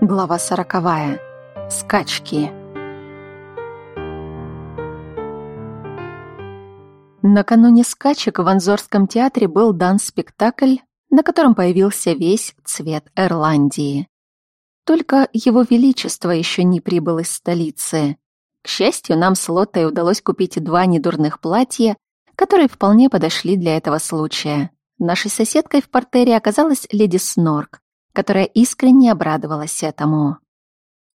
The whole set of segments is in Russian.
Глава сороковая. Скачки. Накануне скачек в Анзорском театре был дан спектакль, на котором появился весь цвет Ирландии. Только его величество еще не прибыл из столицы. К счастью, нам с Лоттой удалось купить два недурных платья, которые вполне подошли для этого случая. Нашей соседкой в портере оказалась леди Снорк, которая искренне обрадовалась этому.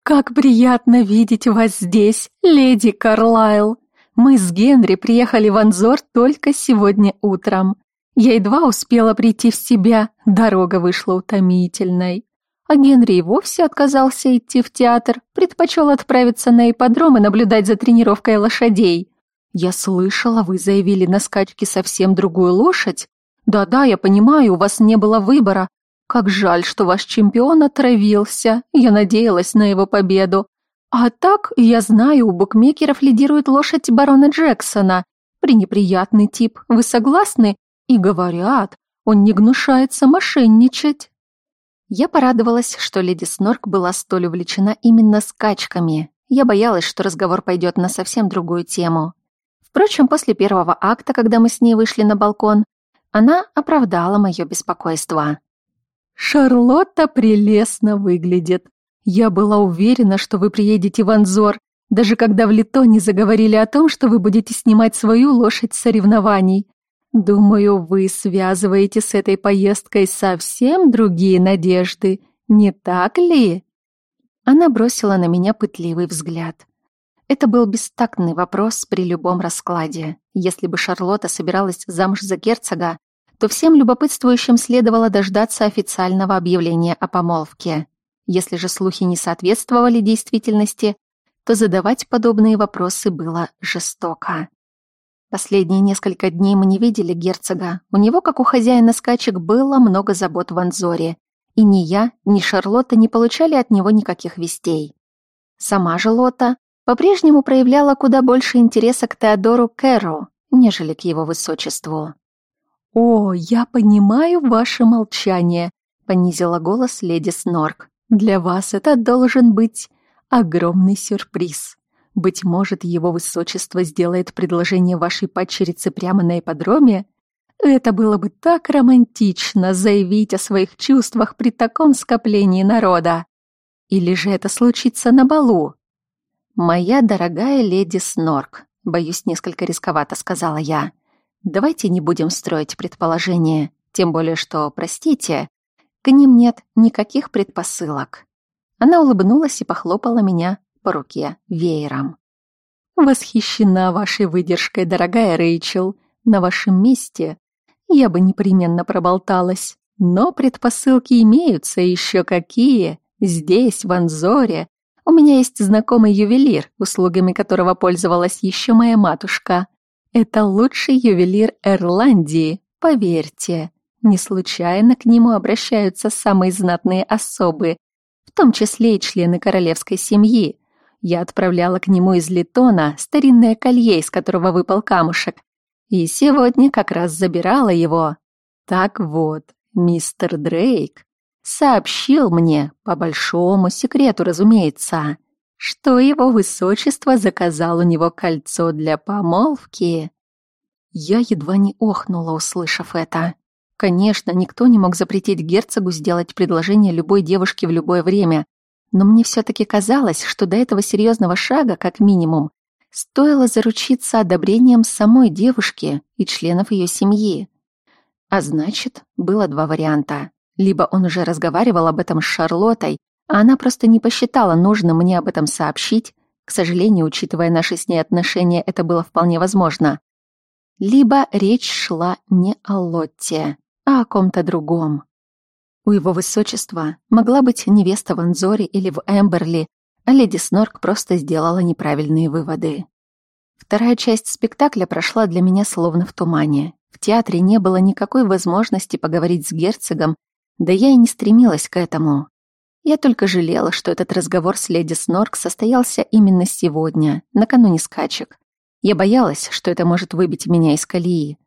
«Как приятно видеть вас здесь, леди Карлайл! Мы с Генри приехали в Анзор только сегодня утром. Я едва успела прийти в себя, дорога вышла утомительной. А Генри и вовсе отказался идти в театр, предпочел отправиться на ипподром и наблюдать за тренировкой лошадей. Я слышала, вы заявили на скачке совсем другую лошадь. Да-да, я понимаю, у вас не было выбора, как жаль, что ваш чемпион отравился. Я надеялась на его победу. А так, я знаю, у букмекеров лидирует лошадь барона Джексона. Пренеприятный тип, вы согласны? И говорят, он не гнушается мошенничать. Я порадовалась, что леди Снорк была столь увлечена именно скачками. Я боялась, что разговор пойдет на совсем другую тему. Впрочем, после первого акта, когда мы с ней вышли на балкон, она оправдала мое беспокойство. «Шарлотта прелестно выглядит. Я была уверена, что вы приедете в Анзор, даже когда в Литоне заговорили о том, что вы будете снимать свою лошадь соревнований. Думаю, вы связываете с этой поездкой совсем другие надежды, не так ли?» Она бросила на меня пытливый взгляд. Это был бестактный вопрос при любом раскладе. Если бы Шарлотта собиралась замуж за герцога, то всем любопытствующим следовало дождаться официального объявления о помолвке. Если же слухи не соответствовали действительности, то задавать подобные вопросы было жестоко. Последние несколько дней мы не видели герцога. У него, как у хозяина скачек, было много забот в Анзоре. И ни я, ни Шарлотта не получали от него никаких вестей. Сама же Лота по-прежнему проявляла куда больше интереса к Теодору Кэрру, нежели к его высочеству. «О, я понимаю ваше молчание», — понизила голос леди Снорк. «Для вас это должен быть огромный сюрприз. Быть может, его высочество сделает предложение вашей падчерице прямо на ипподроме? Это было бы так романтично заявить о своих чувствах при таком скоплении народа. Или же это случится на балу?» «Моя дорогая леди Снорк», — боюсь, несколько рисковато сказала я, — Давайте не будем строить предположения, тем более что, простите, к ним нет никаких предпосылок. Она улыбнулась и похлопала меня по руке веером. «Восхищена вашей выдержкой, дорогая Рэйчел. На вашем месте я бы непременно проболталась. Но предпосылки имеются еще какие. Здесь, в Анзоре, у меня есть знакомый ювелир, услугами которого пользовалась еще моя матушка. Это лучший ювелир Ирландии, поверьте. Не случайно к нему обращаются самые знатные особы, в том числе и члены королевской семьи. Я отправляла к нему из Литона старинное колье, из которого выпал камушек, и сегодня как раз забирала его. Так вот, мистер Дрейк сообщил мне, по большому секрету, разумеется, что его высочество заказал у него кольцо для помолвки. Я едва не охнула, услышав это. Конечно, никто не мог запретить герцогу сделать предложение любой девушке в любое время, но мне все-таки казалось, что до этого серьезного шага, как минимум, стоило заручиться одобрением самой девушки и членов ее семьи. А значит, было два варианта. Либо он уже разговаривал об этом с Шарлоттой, а она просто не посчитала нужным мне об этом сообщить. К сожалению, учитывая наши с ней отношения, это было вполне возможно. Либо речь шла не о Лотте, а о ком-то другом. У его высочества могла быть невеста в Анзоре или в Эмберли, а леди Снорк просто сделала неправильные выводы. Вторая часть спектакля прошла для меня словно в тумане. В театре не было никакой возможности поговорить с герцогом, да я и не стремилась к этому. Я только жалела, что этот разговор с леди Снорк состоялся именно сегодня, накануне скачек. Я боялась, что это может выбить меня из колеи.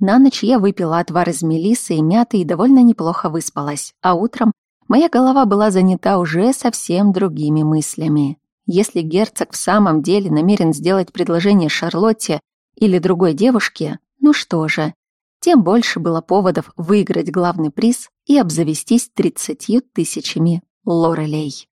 На ночь я выпила отвар из мелисы и мяты и довольно неплохо выспалась, а утром Моя голова была занята уже совсем другими мыслями. Если герцог в самом деле намерен сделать предложение Шарлотте или другой девушке, ну что же, тем больше было поводов выиграть главный приз и обзавестись тридцатью тысячами лорелей.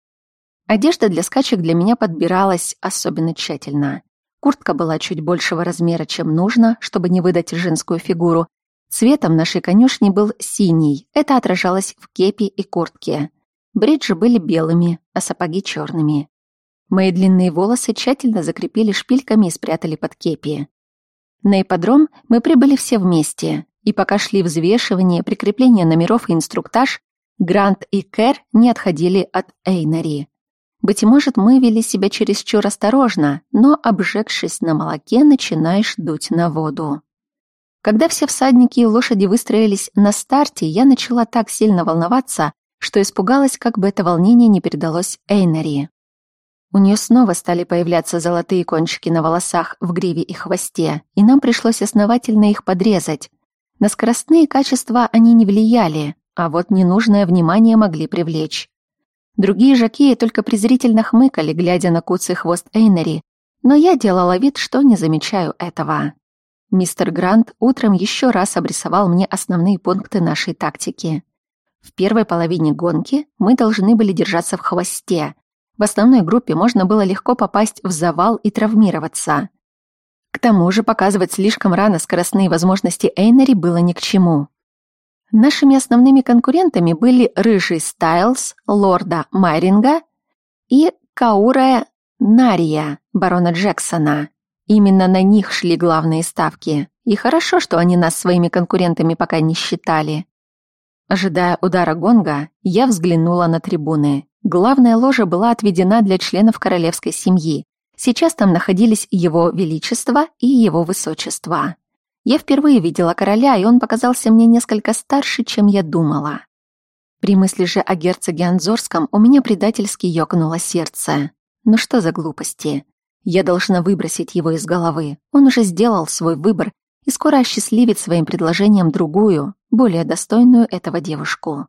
Одежда для скачек для меня подбиралась особенно тщательно. Куртка была чуть большего размера, чем нужно, чтобы не выдать женскую фигуру. Цветом нашей конюшни был синий, это отражалось в кепи и куртке. Бриджи были белыми, а сапоги черными. Мои длинные волосы тщательно закрепили шпильками и спрятали под кепи. На ипподром мы прибыли все вместе, и пока шли взвешивание, прикрепление номеров и инструктаж, Грант и Кэр не отходили от Эйнари. Быть может, мы вели себя чересчур осторожно, но, обжегшись на молоке, начинаешь дуть на воду. Когда все всадники и лошади выстроились на старте, я начала так сильно волноваться, что испугалась, как бы это волнение не передалось Эйнари. У нее снова стали появляться золотые кончики на волосах, в гриве и хвосте, и нам пришлось основательно их подрезать. На скоростные качества они не влияли, а вот ненужное внимание могли привлечь. Другие жакеи только презрительно хмыкали, глядя на куцый хвост Эйнери, но я делала вид, что не замечаю этого. Мистер Грант утром еще раз обрисовал мне основные пункты нашей тактики. В первой половине гонки мы должны были держаться в хвосте, в основной группе можно было легко попасть в завал и травмироваться. К тому же показывать слишком рано скоростные возможности Эйнери было ни к чему. Нашими основными конкурентами были Рыжий Стайлз, Лорда Майринга и Каура Нария, барона Джексона. Именно на них шли главные ставки. И хорошо, что они нас своими конкурентами пока не считали. Ожидая удара гонга, я взглянула на трибуны. Главная ложа была отведена для членов королевской семьи. Сейчас там находились его величество и его высочество. Я впервые видела короля, и он показался мне несколько старше, чем я думала. При мысли же о герцоге Анзорском у меня предательски ёкнуло сердце. Ну что за глупости? Я должна выбросить его из головы. Он уже сделал свой выбор и скоро осчастливит своим предложением другую, более достойную этого девушку.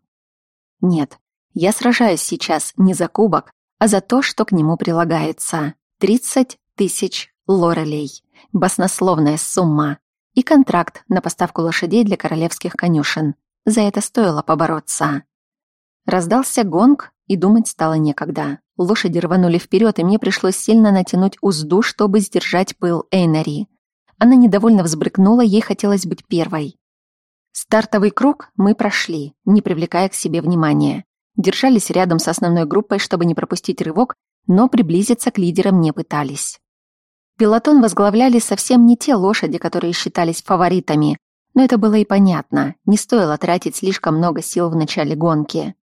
Нет, я сражаюсь сейчас не за кубок, а за то, что к нему прилагается. 30 тысяч лорелей. Баснословная сумма. И контракт на поставку лошадей для королевских конюшен. За это стоило побороться. Раздался гонг, и думать стало некогда. Лошади рванули вперед, и мне пришлось сильно натянуть узду, чтобы сдержать пыл Эйнари. Она недовольно взбрыкнула, ей хотелось быть первой. Стартовый круг мы прошли, не привлекая к себе внимания держались рядом с основной группой, чтобы не пропустить рывок, но приблизиться к лидерам не пытались. Пилотон возглавляли совсем не те лошади, которые считались фаворитами, но это было и понятно, не стоило тратить слишком много сил в начале гонки.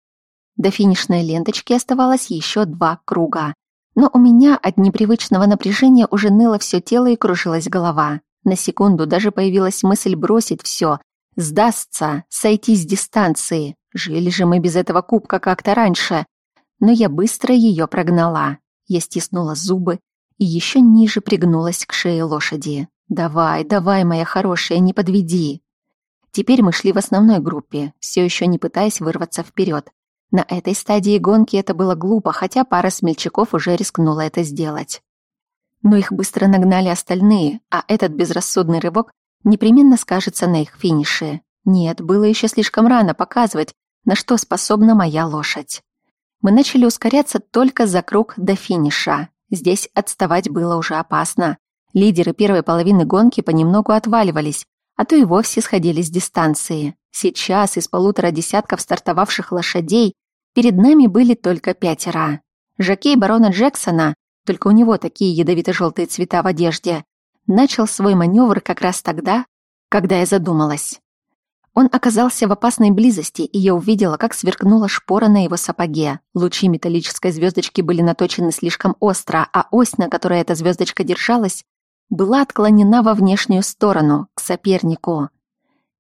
До финишной ленточки оставалось еще два круга, но у меня от непривычного напряжения уже ныло все тело и кружилась голова. На секунду даже появилась мысль бросить все, сдастся, сойти с дистанции. Жили же мы без этого кубка как-то раньше. Но я быстро ее прогнала. Я стиснула зубы и еще ниже пригнулась к шее лошади. «Давай, давай, моя хорошая, не подведи!» Теперь мы шли в основной группе, все еще не пытаясь вырваться вперед. На этой стадии гонки это было глупо, хотя пара смельчаков уже рискнула это сделать. Но их быстро нагнали остальные, а этот безрассудный рывок непременно скажется на их финише. Нет, было еще слишком рано показывать, на что способна моя лошадь. Мы начали ускоряться только за круг до финиша. Здесь отставать было уже опасно. Лидеры первой половины гонки понемногу отваливались, а то и вовсе сходили с дистанции. Сейчас из полутора десятков стартовавших лошадей перед нами были только пятеро. Жокей барона Джексона, только у него такие ядовито-желтые цвета в одежде, начал свой маневр как раз тогда, когда я задумалась. Он оказался в опасной близости, и я увидела, как сверкнула шпора на его сапоге. Лучи металлической звездочки были наточены слишком остро, а ось, на которой эта звездочка держалась, была отклонена во внешнюю сторону, к сопернику.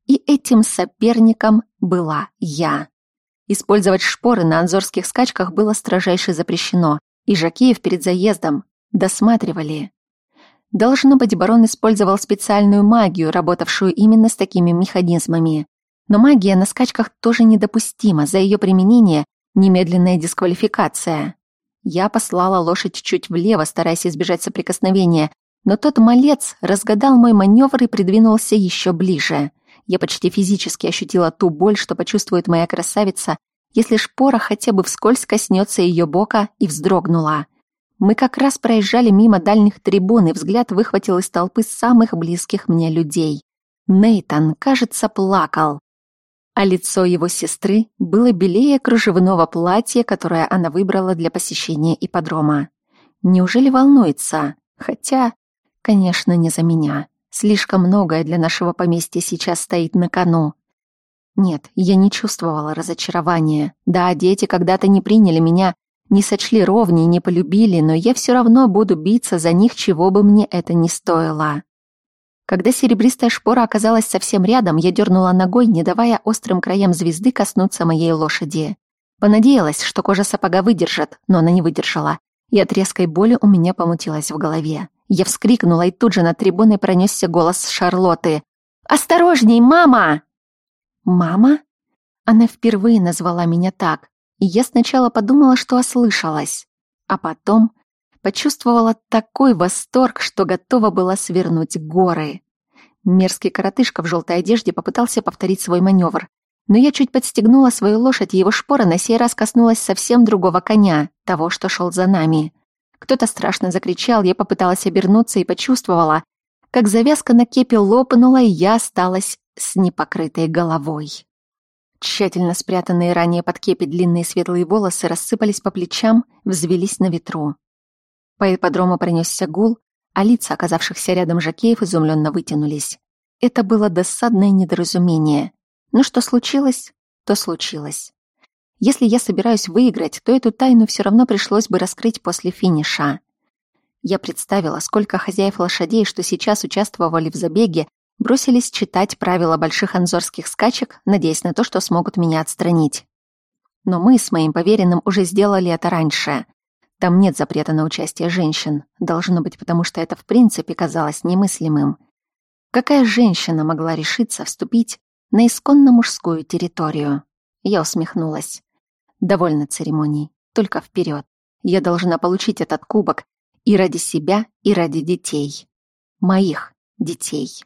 И этим соперником была я. Использовать шпоры на анзорских скачках было строжайше запрещено, и жакеев перед заездом досматривали. Должно быть, барон использовал специальную магию, работавшую именно с такими механизмами. Но магия на скачках тоже недопустима, за ее применение Немедленная дисквалификация. Я послала лошадь чуть влево, стараясь избежать соприкосновения, но тот малец разгадал мой маневр и придвинулся еще ближе. Я почти физически ощутила ту боль, что почувствует моя красавица, если шпора хотя бы вскользь коснется ее бока, и вздрогнула. Мы как раз проезжали мимо дальних трибун, и взгляд выхватил из толпы самых близких мне людей. Нейтан, кажется, плакал. А лицо его сестры было белее кружевного платья, которое она выбрала для посещения ипподрома. Неужели волнуется? Хотя, конечно, не за меня. Слишком многое для нашего поместья сейчас стоит на кону. Нет, я не чувствовала разочарования. Да, дети когда-то не приняли меня, не сочли ровней, не полюбили, но я все равно буду биться за них, чего бы мне это ни стоило. Когда серебристая шпора оказалась совсем рядом, я дернула ногой, не давая острым краям звезды коснуться моей лошади. Понадеялась, что кожа сапога выдержит, но она не выдержала, и от резкой боли у меня помутилась в голове. Я вскрикнула, и тут же над трибуной пронесся голос Шарлотты. «Осторожней, мама!» «Мама?» Она впервые назвала меня так, и я сначала подумала, что ослышалась. А потом почувствовала такой восторг, что готова была свернуть горы. Мерзкий коротышка в желтой одежде попытался повторить свой маневр, но я чуть подстегнула свою лошадь, и его шпора на сей раз коснулась совсем другого коня, того, что шел за нами. Кто-то страшно закричал, я попыталась обернуться и почувствовала, как завязка на кепе лопнула, и я осталась с непокрытой головой. Тщательно спрятанные ранее под кепи длинные светлые волосы рассыпались по плечам, взвелись на ветру. По ипподрому пронесся гул, а лица оказавшихся рядом жакеев изумленно вытянулись. Это было досадное недоразумение. Но что случилось, то случилось. Если я собираюсь выиграть, то эту тайну все равно пришлось бы раскрыть после финиша. Я представила, сколько хозяев лошадей, что сейчас участвовали в забеге, бросились читать правила больших анзорских скачек, надеясь на то, что смогут меня отстранить. Но мы с моим поверенным уже сделали это раньше. Там нет запрета на участие женщин. Должно быть, потому что это в принципе казалось немыслимым. Какая женщина могла решиться вступить на исконно мужскую территорию? Я усмехнулась. Довольно церемоний. Только вперед. Я должна получить этот кубок и ради себя, и ради детей. Моих детей.